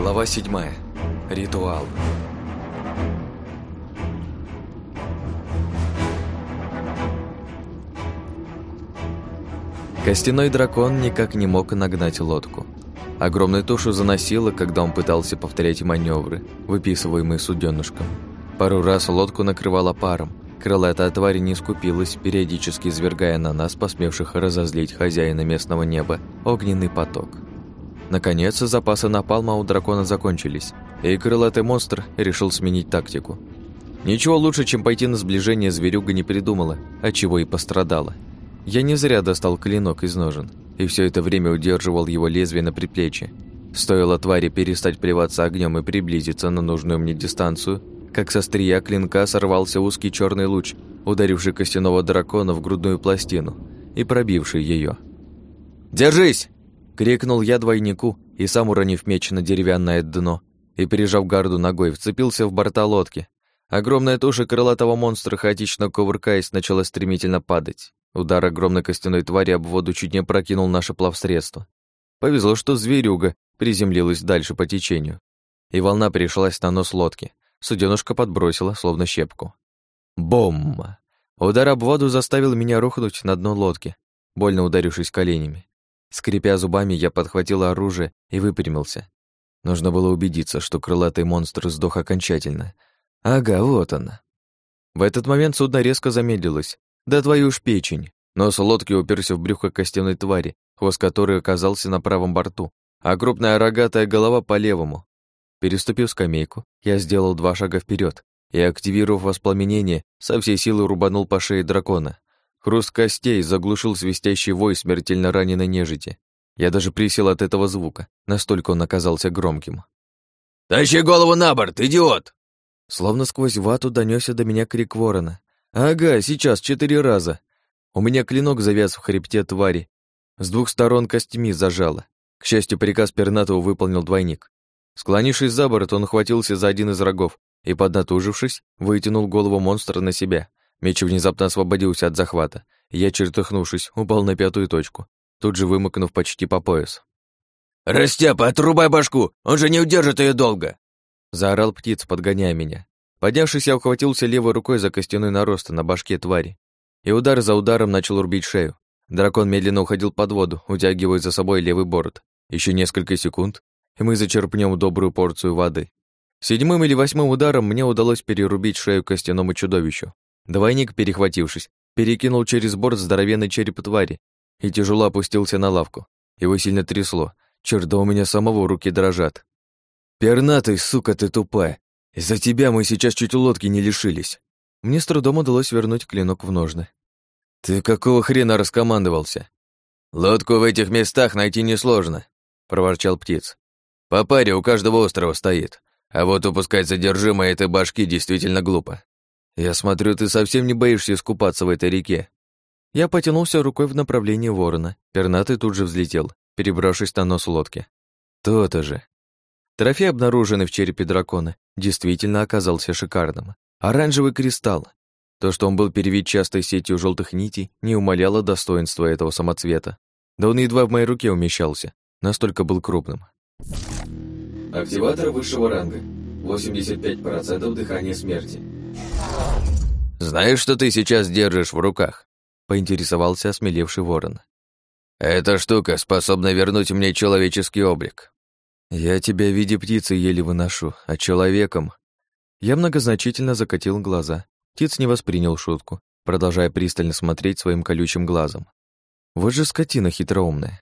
Глава 7. Ритуал. Костяной дракон никак не мог нагнать лодку. Огромную тушу заносило, когда он пытался повторять маневры, выписываемые суденышком. Пару раз лодку накрывало паром. Крылатая тварь не скупилась, периодически извергая на нас, посмевших разозлить хозяина местного неба, огненный поток. Наконец, запасы напалма у дракона закончились, и крылатый монстр решил сменить тактику. Ничего лучше, чем пойти на сближение зверюга не придумала, отчего и пострадала. Я не зря достал клинок из ножен, и все это время удерживал его лезвие на предплечье. Стоило твари перестать плеваться огнем и приблизиться на нужную мне дистанцию, как со стрия клинка сорвался узкий черный луч, ударивший костяного дракона в грудную пластину и пробивший ее. «Держись!» Крикнул я двойнику и сам, уронив меч на деревянное дно и, пережав гарду ногой, вцепился в борта лодки. Огромная туша крылатого монстра, хаотично кувыркаясь, начала стремительно падать. Удар огромной костяной твари об воду чуть не прокинул наше плавсредство. Повезло, что зверюга приземлилась дальше по течению, и волна пришлась на нос лодки. Суденушка подбросила, словно щепку. Бомба! Удар об воду заставил меня рухнуть на дно лодки, больно ударившись коленями. Скрипя зубами, я подхватил оружие и выпрямился. Нужно было убедиться, что крылатый монстр сдох окончательно. Ага, вот она. В этот момент судно резко замедлилось. Да твою ж печень. Нос лодки уперся в брюхо костяной твари, хвост которой оказался на правом борту, а крупная рогатая голова по левому. Переступив скамейку, я сделал два шага вперед и, активировав воспламенение, со всей силы рубанул по шее дракона. Хруст костей заглушил свистящий вой смертельно раненой нежити. Я даже присел от этого звука, настолько он оказался громким. «Тащи голову на борт, идиот!» Словно сквозь вату донесся до меня крик ворона. «Ага, сейчас, четыре раза!» У меня клинок завяз в хребте твари. С двух сторон костями зажало. К счастью, приказ Пернатова выполнил двойник. Склонившись за борт, он хватился за один из рогов и, поднатужившись, вытянул голову монстра на себя. Меч внезапно освободился от захвата. Я, чертыхнувшись, упал на пятую точку, тут же вымокнув почти по пояс. «Растяпа, отрубай башку! Он же не удержит ее долго!» Заорал птиц, подгоняя меня. Поднявшись, я ухватился левой рукой за костяной нарост на башке твари. И удар за ударом начал рубить шею. Дракон медленно уходил под воду, утягивая за собой левый борт. Еще несколько секунд, и мы зачерпнем добрую порцию воды. Седьмым или восьмым ударом мне удалось перерубить шею костяному чудовищу. Двойник, перехватившись, перекинул через борт здоровенный череп твари и тяжело опустился на лавку. Его сильно трясло. Черт, да у меня самого руки дрожат. «Пернатый, сука ты тупая! Из-за тебя мы сейчас чуть лодки не лишились!» Мне с трудом удалось вернуть клинок в ножны. «Ты какого хрена раскомандовался?» «Лодку в этих местах найти несложно», — проворчал птиц. «По паре у каждого острова стоит, а вот упускать содержимое этой башки действительно глупо. «Я смотрю, ты совсем не боишься искупаться в этой реке». Я потянулся рукой в направлении ворона. Пернатый тут же взлетел, перебравшись на нос лодки. То-то же. Трофей, обнаруженный в черепе дракона, действительно оказался шикарным. Оранжевый кристалл. То, что он был перевит частой сетью желтых нитей, не умаляло достоинства этого самоцвета. Да он едва в моей руке умещался, настолько был крупным. Активатор высшего ранга. 85% дыхания смерти. «Знаешь, что ты сейчас держишь в руках?» — поинтересовался осмелевший ворон. «Эта штука способна вернуть мне человеческий облик». «Я тебя в виде птицы еле выношу, а человеком...» Я многозначительно закатил глаза. Птиц не воспринял шутку, продолжая пристально смотреть своим колючим глазом. Вот же скотина хитроумная.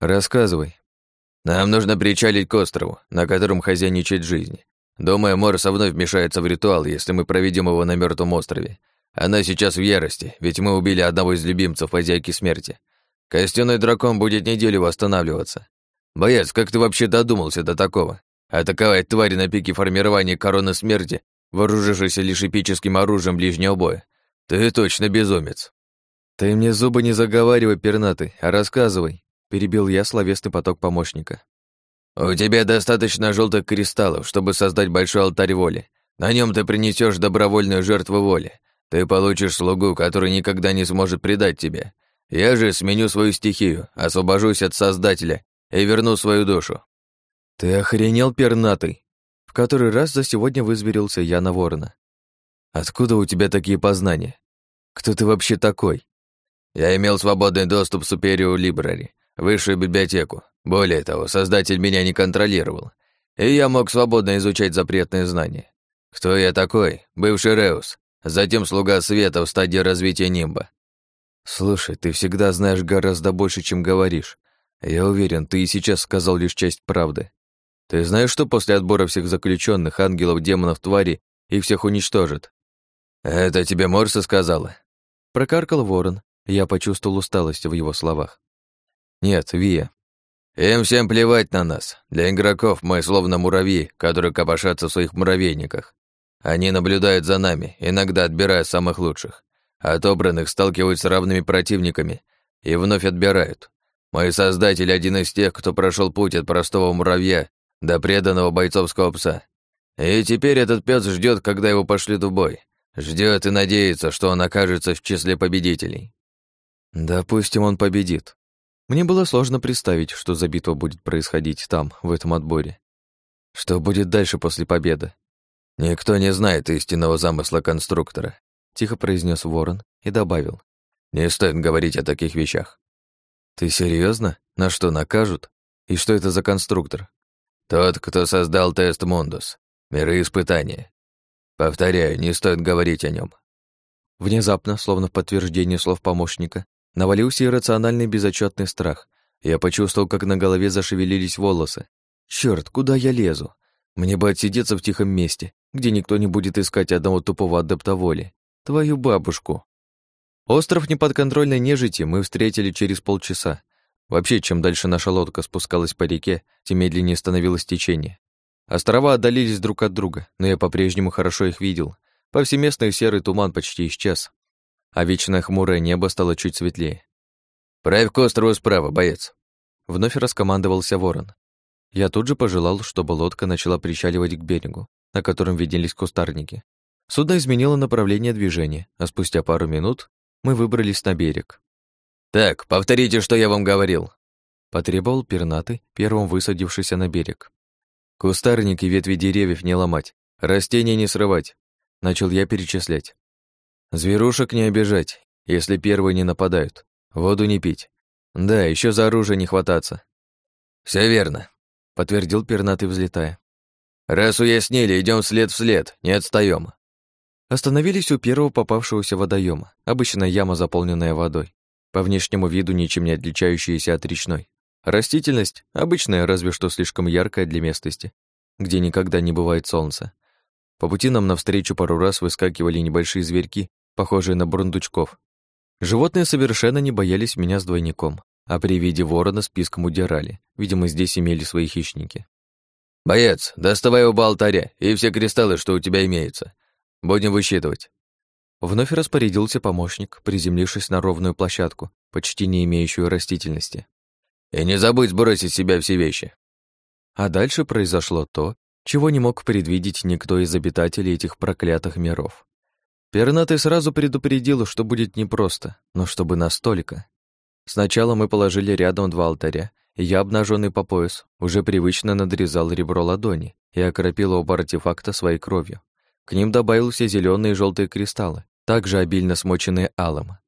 «Рассказывай». «Нам нужно причалить к острову, на котором хозяйничает жизнь. Думаю, Морс вновь вмешается в ритуал, если мы проведем его на мертвом острове. Она сейчас в ярости, ведь мы убили одного из любимцев хозяйки смерти. Костяной дракон будет неделю восстанавливаться. Боец, как ты вообще додумался до такого? Атаковать твари на пике формирования короны смерти, вооружившись лишь эпическим оружием ближнего боя. Ты точно безумец. Ты мне зубы не заговаривай, пернатый, а рассказывай, перебил я словесный поток помощника. «У тебя достаточно желтых кристаллов, чтобы создать большой алтарь воли. На нем ты принесешь добровольную жертву воли. Ты получишь слугу, который никогда не сможет предать тебе. Я же сменю свою стихию, освобожусь от Создателя и верну свою душу». «Ты охренел, пернатый!» В который раз за сегодня вызверился я на ворона. «Откуда у тебя такие познания? Кто ты вообще такой?» «Я имел свободный доступ в Superior Library, высшую библиотеку. Более того, создатель меня не контролировал, и я мог свободно изучать запретные знания. Кто я такой? Бывший Реус, затем слуга света в стадии развития нимба. Слушай, ты всегда знаешь гораздо больше, чем говоришь. Я уверен, ты и сейчас сказал лишь часть правды. Ты знаешь, что после отбора всех заключенных, ангелов, демонов, тварей, их всех уничтожат? Это тебе Морса сказала? Прокаркал ворон. Я почувствовал усталость в его словах. Нет, Вия. Им всем плевать на нас. Для игроков мы словно муравьи, которые копошатся в своих муравейниках. Они наблюдают за нами, иногда отбирая самых лучших. Отобранных сталкиваются с равными противниками и вновь отбирают. Мой создатель один из тех, кто прошел путь от простого муравья до преданного бойцовского пса. И теперь этот пес ждет, когда его пошлют в бой. Ждет и надеется, что он окажется в числе победителей. Допустим, он победит. Мне было сложно представить, что за битва будет происходить там, в этом отборе. Что будет дальше после победы? Никто не знает истинного замысла конструктора, тихо произнес Ворон и добавил. Не стоит говорить о таких вещах. Ты серьезно? На что накажут? И что это за конструктор? Тот, кто создал тест Мондус. Миры испытания. Повторяю, не стоит говорить о нем. Внезапно, словно в подтверждение слов помощника, навалился иррациональный безотчетный страх. Я почувствовал, как на голове зашевелились волосы. Черт, куда я лезу? Мне бы отсидеться в тихом месте, где никто не будет искать одного тупого адепта воли. Твою бабушку. Остров неподконтрольной нежити мы встретили через полчаса. Вообще, чем дальше наша лодка спускалась по реке, тем медленнее становилось течение. Острова отдалились друг от друга, но я по-прежнему хорошо их видел. Повсеместный серый туман почти исчез, а вечное хмурое небо стало чуть светлее. «Правь к острову справа, боец!» Вновь раскомандовался ворон. Я тут же пожелал, чтобы лодка начала причаливать к берегу, на котором виделись кустарники. Судно изменило направление движения, а спустя пару минут мы выбрались на берег. «Так, повторите, что я вам говорил», — потребовал пернатый, первым высадившийся на берег. «Кустарники ветви деревьев не ломать, растения не срывать», — начал я перечислять. «Зверушек не обижать, если первые не нападают, воду не пить. Да, еще за оружие не хвататься». Все верно», — подтвердил пернатый, взлетая. «Раз уяснили, идем след в след, не отстаем. Остановились у первого попавшегося водоема, обычная яма, заполненная водой, по внешнему виду ничем не отличающаяся от речной. Растительность обычная, разве что слишком яркая для местности, где никогда не бывает солнца. По пути нам навстречу пару раз выскакивали небольшие зверьки, похожие на бурундучков. Животные совершенно не боялись меня с двойником, а при виде ворона списком удирали. Видимо, здесь имели свои хищники. «Боец, доставай оба алтаря и все кристаллы, что у тебя имеются. Будем высчитывать». Вновь распорядился помощник, приземлившись на ровную площадку, почти не имеющую растительности. «И не забудь сбросить себя все вещи». А дальше произошло то, чего не мог предвидеть никто из обитателей этих проклятых миров. Пернатый сразу предупредил, что будет непросто, но чтобы настолько. Сначала мы положили рядом два алтаря, и я, обнаженный по пояс, уже привычно надрезал ребро ладони и окропил оба артефакта своей кровью. К ним добавился зеленые и желтые кристаллы, также обильно смоченные алым.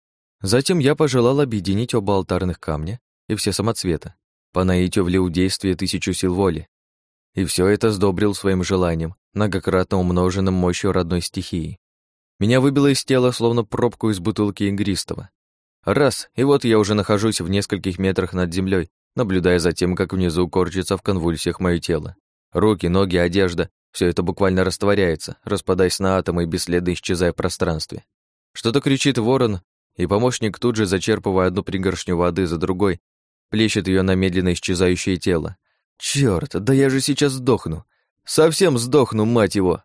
Затем я пожелал объединить оба алтарных камня и все самоцвета. По наитию влил действие тысячу сил воли. И все это сдобрил своим желанием, многократно умноженным мощью родной стихии. Меня выбило из тела, словно пробку из бутылки игристого. Раз, и вот я уже нахожусь в нескольких метрах над землей, наблюдая за тем, как внизу корчится в конвульсиях мое тело. Руки, ноги, одежда все это буквально растворяется, распадаясь на атомы и бесследно исчезая в пространстве. Что-то кричит ворон, и помощник тут же, зачерпывая одну пригоршню воды за другой, плещет ее на медленно исчезающее тело. Черт, да я же сейчас сдохну. Совсем сдохну, мать его.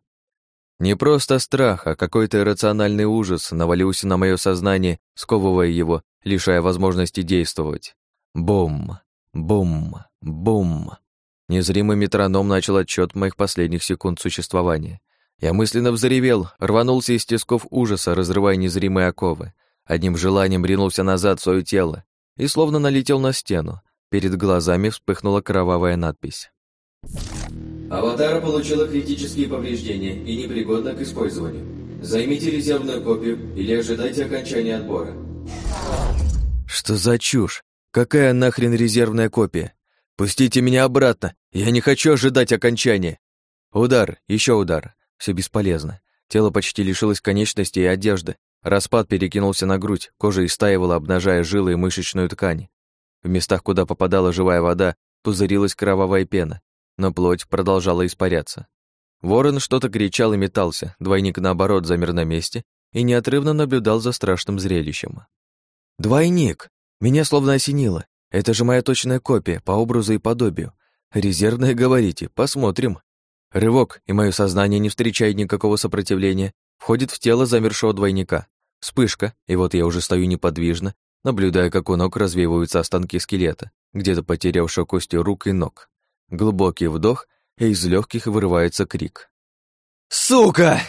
Не просто страх, а какой-то иррациональный ужас навалился на мое сознание, сковывая его, лишая возможности действовать. Бум, бум, бум. Незримый метроном начал отчет моих последних секунд существования. Я мысленно взревел, рванулся из тисков ужаса, разрывая незримые оковы. Одним желанием ринулся назад в свое тело и словно налетел на стену. Перед глазами вспыхнула кровавая надпись. Аватара получила критические повреждения и непригодна к использованию. Займите резервную копию или ожидайте окончания отбора. Что за чушь? Какая нахрен резервная копия? Пустите меня обратно. Я не хочу ожидать окончания. Удар, еще удар. Все бесполезно. Тело почти лишилось конечностей и одежды. Распад перекинулся на грудь, кожа истаивала, обнажая жилы и мышечную ткань. В местах, куда попадала живая вода, пузырилась кровавая пена, но плоть продолжала испаряться. Ворон что-то кричал и метался, двойник, наоборот, замер на месте и неотрывно наблюдал за страшным зрелищем. «Двойник! Меня словно осенило. Это же моя точная копия, по образу и подобию. Резервная, говорите, посмотрим». Рывок, и мое сознание не встречает никакого сопротивления, входит в тело замершего двойника. Вспышка, и вот я уже стою неподвижно, наблюдая, как у ног развеиваются останки скелета, где-то потерявшего кости рук и ног. Глубокий вдох, и из легких вырывается крик. «Сука!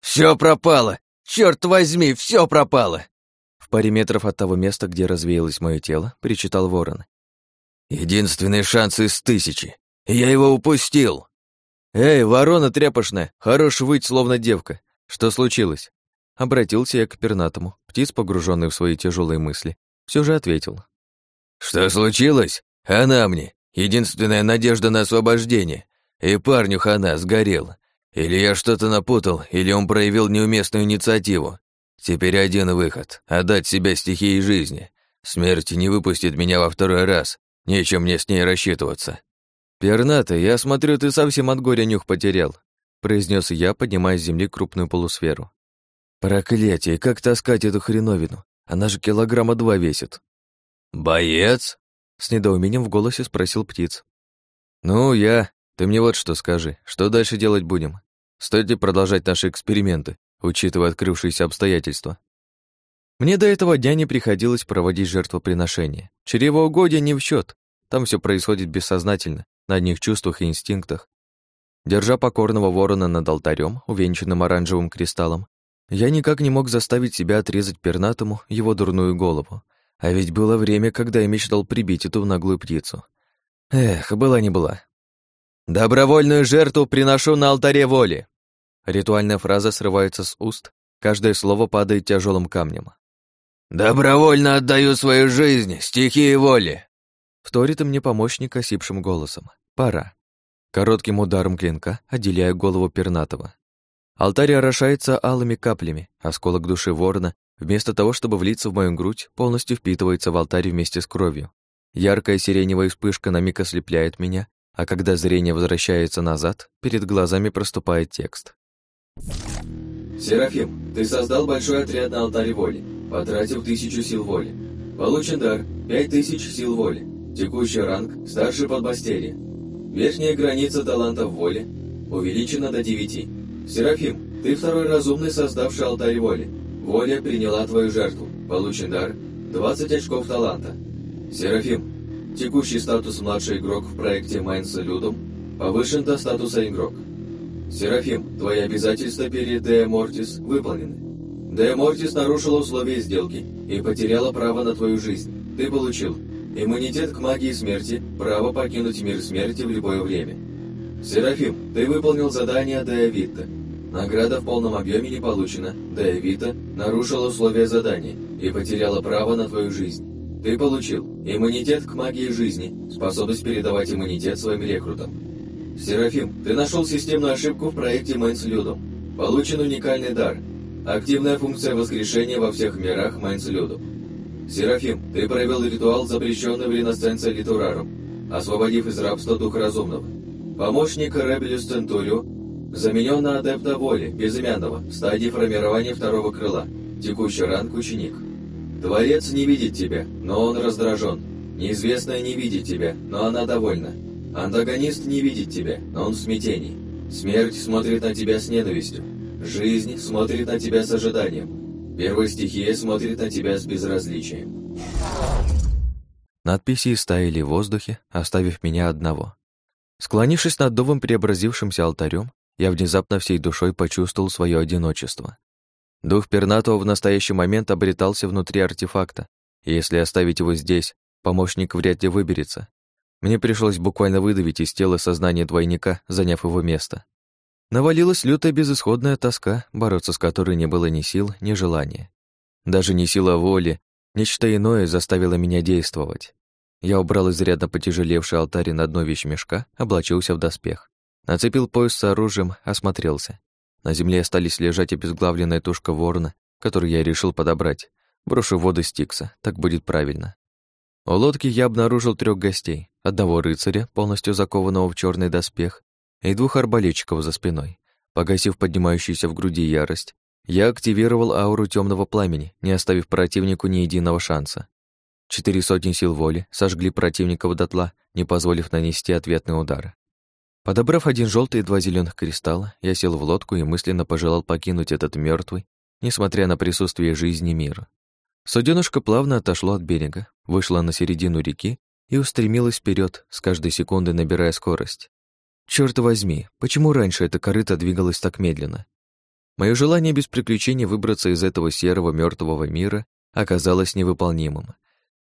Все пропало! Черт возьми, все пропало!» В паре метров от того места, где развеялось мое тело, причитал ворон. «Единственный шанс из тысячи! Я его упустил!» «Эй, ворона тряпошная, хорош выть, словно девка! Что случилось?» Обратился я к пернатому. Птиц, погруженный в свои тяжелые мысли, все же ответил. «Что случилось? Она мне. Единственная надежда на освобождение. И парню хана сгорел. Или я что-то напутал, или он проявил неуместную инициативу. Теперь один выход — отдать себя стихии жизни. Смерть не выпустит меня во второй раз. Нечем мне с ней рассчитываться. «Пернатый, я смотрю, ты совсем от горя нюх потерял», произнес я, поднимая с земли крупную полусферу. «Проклятие, как таскать эту хреновину? Она же килограмма два весит». «Боец?» С недоумением в голосе спросил птиц. «Ну, я. Ты мне вот что скажи. Что дальше делать будем? Стоит ли продолжать наши эксперименты, учитывая открывшиеся обстоятельства?» Мне до этого дня не приходилось проводить жертвоприношения. Чревоугодие не в счет. Там все происходит бессознательно, на одних чувствах и инстинктах. Держа покорного ворона над алтарем, увенчанным оранжевым кристаллом, я никак не мог заставить себя отрезать пернатому его дурную голову. А ведь было время, когда я мечтал прибить эту наглую птицу. Эх, была не была. «Добровольную жертву приношу на алтаре воли!» Ритуальная фраза срывается с уст, каждое слово падает тяжелым камнем. «Добровольно отдаю свою жизнь, стихии воли!» Вторит мне помощник осипшим голосом. «Пора». Коротким ударом клинка отделяю голову пернатого. Алтарь орошается алыми каплями, осколок души ворона Вместо того, чтобы влиться в мою грудь, полностью впитывается в алтарь вместе с кровью. Яркая сиреневая вспышка на миг ослепляет меня, а когда зрение возвращается назад, перед глазами проступает текст. Серафим, ты создал большой отряд на алтаре воли, потратив тысячу сил воли. Получен дар – пять тысяч сил воли. Текущий ранг – старший подмастерье. Верхняя граница талантов воли увеличена до девяти. Серафим, ты второй разумный, создавший алтарь воли. Воля приняла твою жертву. Получен дар 20 очков таланта. Серафим. Текущий статус младший игрок в проекте Майнса Людом повышен до статуса игрок. Серафим, твои обязательства перед Дея Мортис выполнены. Дея Мортис нарушила условия сделки и потеряла право на твою жизнь. Ты получил иммунитет к магии смерти, право покинуть мир смерти в любое время. Серафим, ты выполнил задание Дея Витта. Награда в полном объеме не получена, да и Вита нарушила условия задания и потеряла право на твою жизнь. Ты получил иммунитет к магии жизни, способность передавать иммунитет своим рекрутам. Серафим, ты нашел системную ошибку в проекте Мэнс Людом. Получен уникальный дар. Активная функция воскрешения во всех мирах Мэнс Люду. Серафим, ты провел ритуал, запрещенный в Ренессенсе Литурарум, освободив из рабства Дух Разумного. Помощник Ребелюс Центурио Заменен на адепта воли, безымянного, в стадии формирования второго крыла. Текущий ранг ученик. Творец не видит тебя, но он раздражен. Неизвестная не видит тебя, но она довольна. Антагонист не видит тебя, но он в смятении. Смерть смотрит на тебя с ненавистью. Жизнь смотрит на тебя с ожиданием. Первая стихия смотрит на тебя с безразличием. Надписи стаяли в воздухе, оставив меня одного. Склонившись над новым преобразившимся алтарем, я внезапно всей душой почувствовал свое одиночество. Дух Пернатого в настоящий момент обретался внутри артефакта, и если оставить его здесь, помощник вряд ли выберется. Мне пришлось буквально выдавить из тела сознание двойника, заняв его место. Навалилась лютая безысходная тоска, бороться с которой не было ни сил, ни желания. Даже не сила воли, нечто иное заставило меня действовать. Я убрал изрядно потяжелевший алтарь на дно вещмешка, облачился в доспех. Нацепил пояс с оружием, осмотрелся. На земле остались лежать обезглавленная тушка ворона, которую я решил подобрать. Брошу в воды Стикса, так будет правильно. У лодки я обнаружил трех гостей. Одного рыцаря, полностью закованного в черный доспех, и двух арбалетчиков за спиной. Погасив поднимающуюся в груди ярость, я активировал ауру темного пламени, не оставив противнику ни единого шанса. Четыре сотни сил воли сожгли противника в дотла, не позволив нанести ответный удар. Подобрав один желтый и два зеленых кристалла, я сел в лодку и мысленно пожелал покинуть этот мертвый, несмотря на присутствие жизни мира. Суденышко плавно отошло от берега, вышло на середину реки и устремилось вперед, с каждой секундой набирая скорость. Черт возьми, почему раньше эта корыта двигалась так медленно? Мое желание без приключений выбраться из этого серого мертвого мира оказалось невыполнимым.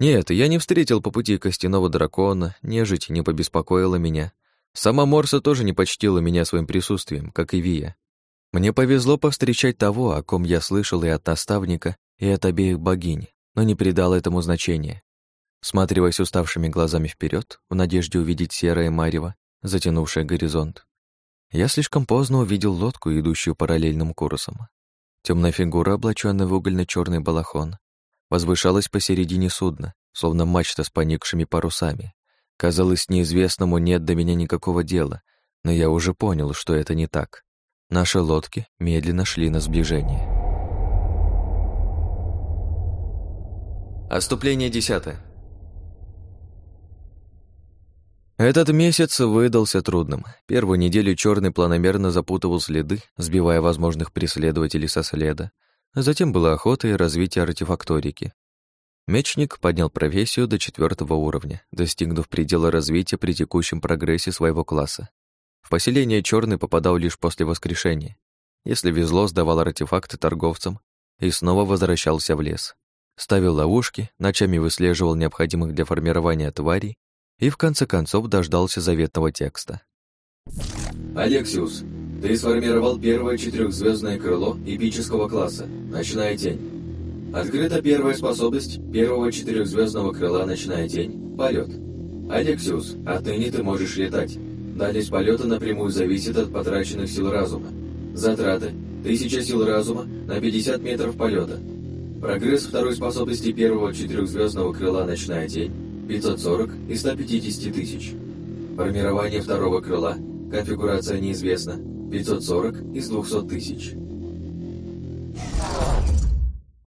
Нет, я не встретил по пути костяного дракона, нежить не побеспокоила меня. Сама Морса тоже не почтила меня своим присутствием, как и Вия. Мне повезло повстречать того, о ком я слышал и от наставника, и от обеих богинь, но не придал этому значения. Сматриваясь уставшими глазами вперед, в надежде увидеть серое марево, затянувшее горизонт, я слишком поздно увидел лодку, идущую параллельным курсом. Темная фигура, облаченная в угольно черный балахон, возвышалась посередине судна, словно мачта с поникшими парусами. Казалось, неизвестному нет до меня никакого дела, но я уже понял, что это не так. Наши лодки медленно шли на сближение. Оступление десятое. Этот месяц выдался трудным. Первую неделю черный планомерно запутывал следы, сбивая возможных преследователей со следа. Затем была охота и развитие артефакторики. Мечник поднял профессию до четвертого уровня, достигнув предела развития при текущем прогрессе своего класса. В поселение черный попадал лишь после воскрешения. Если везло, сдавал артефакты торговцам и снова возвращался в лес ставил ловушки, ночами выслеживал необходимых для формирования тварей и в конце концов дождался заветного текста. «Алексиус, ты сформировал первое четырехзвездное крыло эпического класса «Ночная тень». Открыта первая способность первого четырехзвездного крыла «Ночная тень» — полет. Алексиус, отныне ты можешь летать. Дальность полета напрямую зависит от потраченных сил разума. Затраты – 1000 сил разума на 50 метров полета – Прогресс второй способности первого четырехзвездного крыла «Ночная тень» 540 и 150 тысяч. Формирование второго крыла, конфигурация неизвестна, 540 из 200 тысяч.